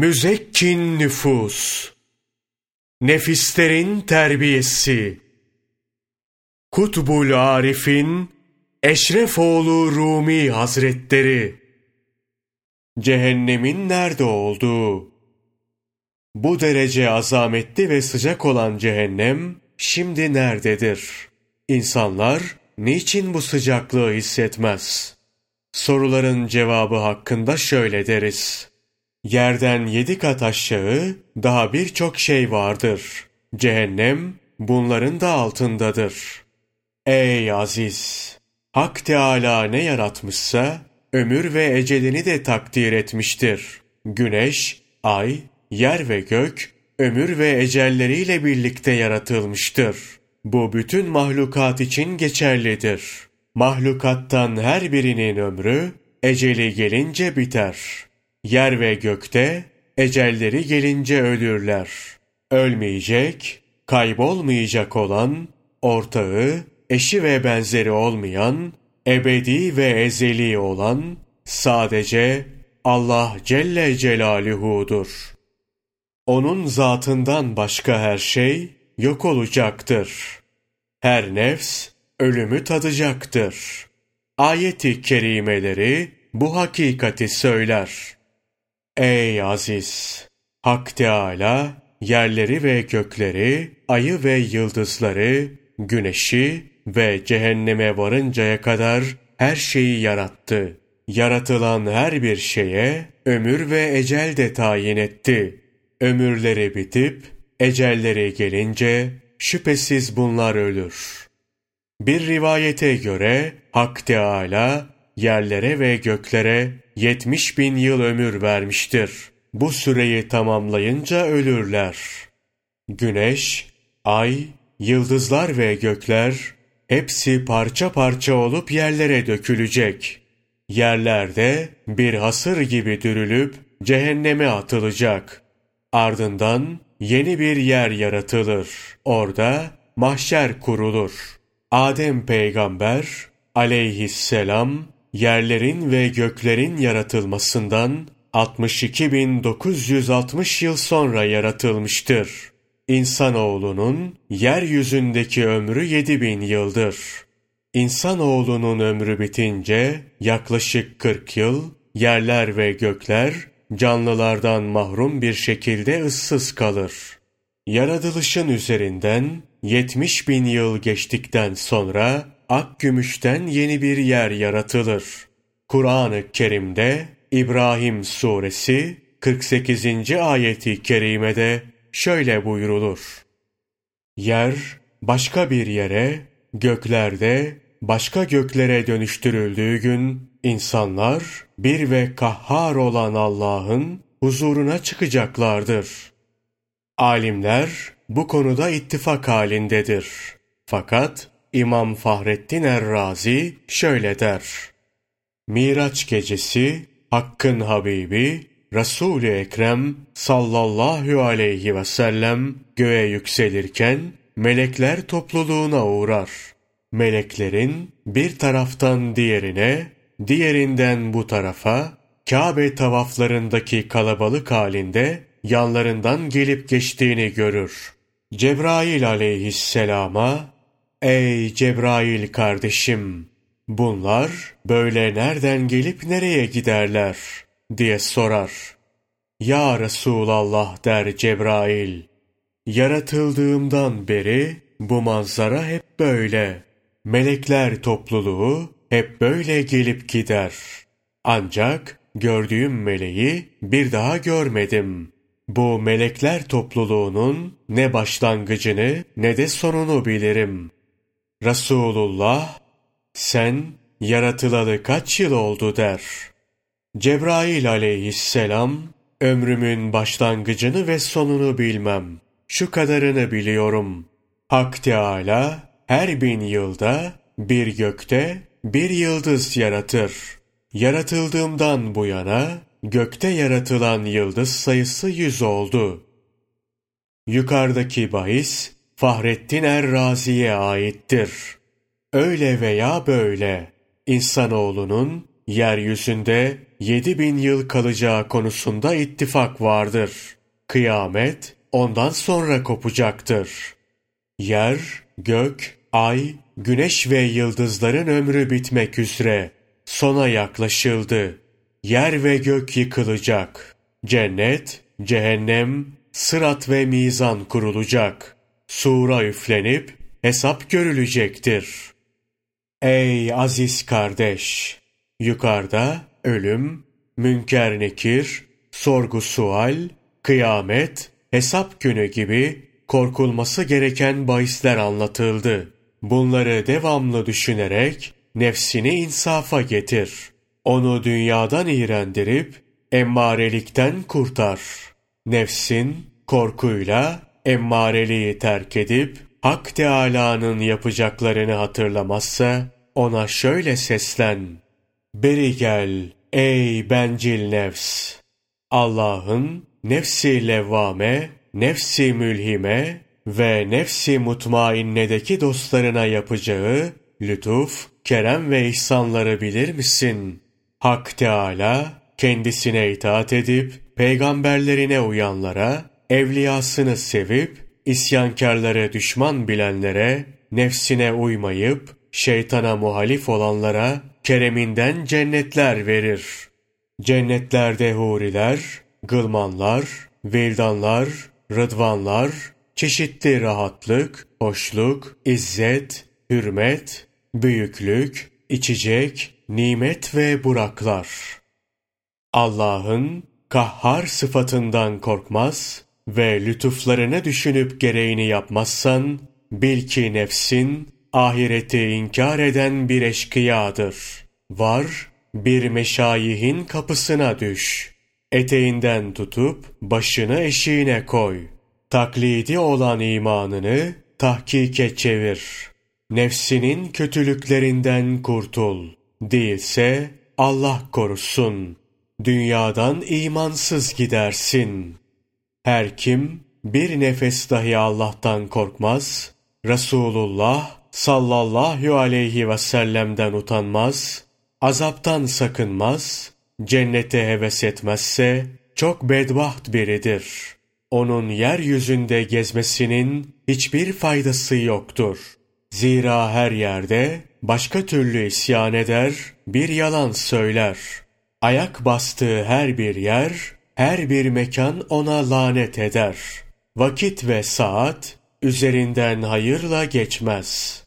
Müzekkin nüfus, nefislerin terbiyesi, Kutbul Arif'in Eşrefoğlu Rumi Hazretleri, cehennemin nerede olduğu, bu derece azametli ve sıcak olan cehennem şimdi nerededir? İnsanlar niçin bu sıcaklığı hissetmez? Soruların cevabı hakkında şöyle deriz. Yerden yedi kat aşağı daha birçok şey vardır. Cehennem bunların da altındadır. Ey aziz! Hak Teâlâ ne yaratmışsa, ömür ve ecelini de takdir etmiştir. Güneş, ay, yer ve gök, ömür ve ecelleriyle birlikte yaratılmıştır. Bu bütün mahlukat için geçerlidir. Mahlukattan her birinin ömrü, eceli gelince biter. Yer ve gökte, ecelleri gelince ölürler. Ölmeyecek, kaybolmayacak olan, ortağı, eşi ve benzeri olmayan, ebedi ve ezeli olan, sadece Allah Celle Celaluhu'dur. Onun zatından başka her şey yok olacaktır. Her nefs ölümü tadacaktır. Ayeti kerimeleri bu hakikati söyler. Ey aziz! Hak Teâlâ yerleri ve gökleri, ayı ve yıldızları, güneşi ve cehenneme varıncaya kadar her şeyi yarattı. Yaratılan her bir şeye ömür ve ecel de tayin etti. Ömürleri bitip ecelleri gelince şüphesiz bunlar ölür. Bir rivayete göre Hak Teâlâ yerlere ve göklere yetmiş bin yıl ömür vermiştir. Bu süreyi tamamlayınca ölürler. Güneş, ay, yıldızlar ve gökler hepsi parça parça olup yerlere dökülecek. Yerlerde bir hasır gibi dürülüp cehenneme atılacak. Ardından yeni bir yer yaratılır. Orada mahşer kurulur. Adem peygamber aleyhisselam yerlerin ve göklerin yaratılmasından 62.960 yıl sonra yaratılmıştır. İnsanoğlunun yeryüzündeki ömrü 7000 yıldır. İnsanoğlunun ömrü bitince yaklaşık 40 yıl yerler ve gökler canlılardan mahrum bir şekilde ıssız kalır. Yaratılışın üzerinden 70 bin yıl geçtikten sonra ak gümüşten yeni bir yer yaratılır. Kur'an-ı Kerim'de İbrahim suresi 48. ayeti kerimede şöyle buyrulur. Yer başka bir yere, göklerde başka göklere dönüştürüldüğü gün insanlar bir ve kahhar olan Allah'ın huzuruna çıkacaklardır. Alimler bu konuda ittifak halindedir. Fakat İmam Fahrettin Errazi şöyle der. Miraç gecesi Hakk'ın Habibi Resul-i Ekrem sallallahu aleyhi ve sellem göğe yükselirken melekler topluluğuna uğrar. Meleklerin bir taraftan diğerine, diğerinden bu tarafa, Kabe tavaflarındaki kalabalık halinde yanlarından gelip geçtiğini görür. Cebrail aleyhisselama, Ey Cebrail kardeşim! Bunlar böyle nereden gelip nereye giderler? diye sorar. Ya Resulallah der Cebrail. Yaratıldığımdan beri bu manzara hep böyle. Melekler topluluğu hep böyle gelip gider. Ancak gördüğüm meleği bir daha görmedim. Bu melekler topluluğunun ne başlangıcını ne de sonunu bilirim. Resulullah sen yaratılalı kaç yıl oldu der. Cebrail aleyhisselam ömrümün başlangıcını ve sonunu bilmem. Şu kadarını biliyorum. Hak Teâlâ her bin yılda bir gökte bir yıldız yaratır. Yaratıldığımdan bu yana gökte yaratılan yıldız sayısı yüz oldu. Yukarıdaki bahis Fahrettin Er-Razi'ye aittir. Öyle veya böyle insanoğlunun yeryüzünde yedi bin yıl kalacağı konusunda ittifak vardır. Kıyamet ondan sonra kopacaktır. Yer, gök, ay, güneş ve yıldızların ömrü bitmek üzere sona yaklaşıldı. Yer ve gök yıkılacak. Cennet, cehennem, sırat ve mizan kurulacak. Sura üflenip hesap görülecektir. Ey aziz kardeş! Yukarıda ölüm, münker nekir, sorgu sual, kıyamet, hesap günü gibi korkulması gereken bahisler anlatıldı. Bunları devamlı düşünerek nefsini insafa getir. Onu dünyadan iğrendirip emmarelikten kurtar. Nefsin korkuyla emmareliği terk edip Hak Teâlâ'nın yapacaklarını hatırlamazsa ona şöyle seslen. Beri gel ey bencil nefs. Allah'ın nefsi levvame, nefsi mülhime ve nefsi mutmainnedeki dostlarına yapacağı lütuf, kerem ve ihsanları bilir misin? Hak Teâlâ kendisine itaat edip peygamberlerine uyanlara, evliyasını sevip isyankarları düşman bilenlere, nefsine uymayıp şeytana muhalif olanlara kereminden cennetler verir. Cennetlerde huriler, gılmanlar, vildanlar, rıdvanlar, çeşitli rahatlık, hoşluk, izzet, hürmet, büyüklük, içecek, nimet ve buraklar. Allah'ın kahhar sıfatından korkmaz ve lütuflarını düşünüp gereğini yapmazsan, bil ki nefsin ahireti inkar eden bir eşkıyadır. Var, bir meşayihin kapısına düş. Eteğinden tutup başını eşiğine koy. Taklidi olan imanını tahkike çevir. Nefsinin kötülüklerinden kurtul. Değilse Allah korusun. Dünyadan imansız gidersin. Her kim bir nefes dahi Allah'tan korkmaz, Resulullah sallallahu aleyhi ve sellem'den utanmaz, azaptan sakınmaz, cennete heves etmezse çok bedbaht biridir. Onun yeryüzünde gezmesinin hiçbir faydası yoktur. Zira her yerde başka türlü isyan eder, bir yalan söyler. Ayak bastığı her bir yer, her bir mekan ona lanet eder. Vakit ve saat üzerinden hayırla geçmez.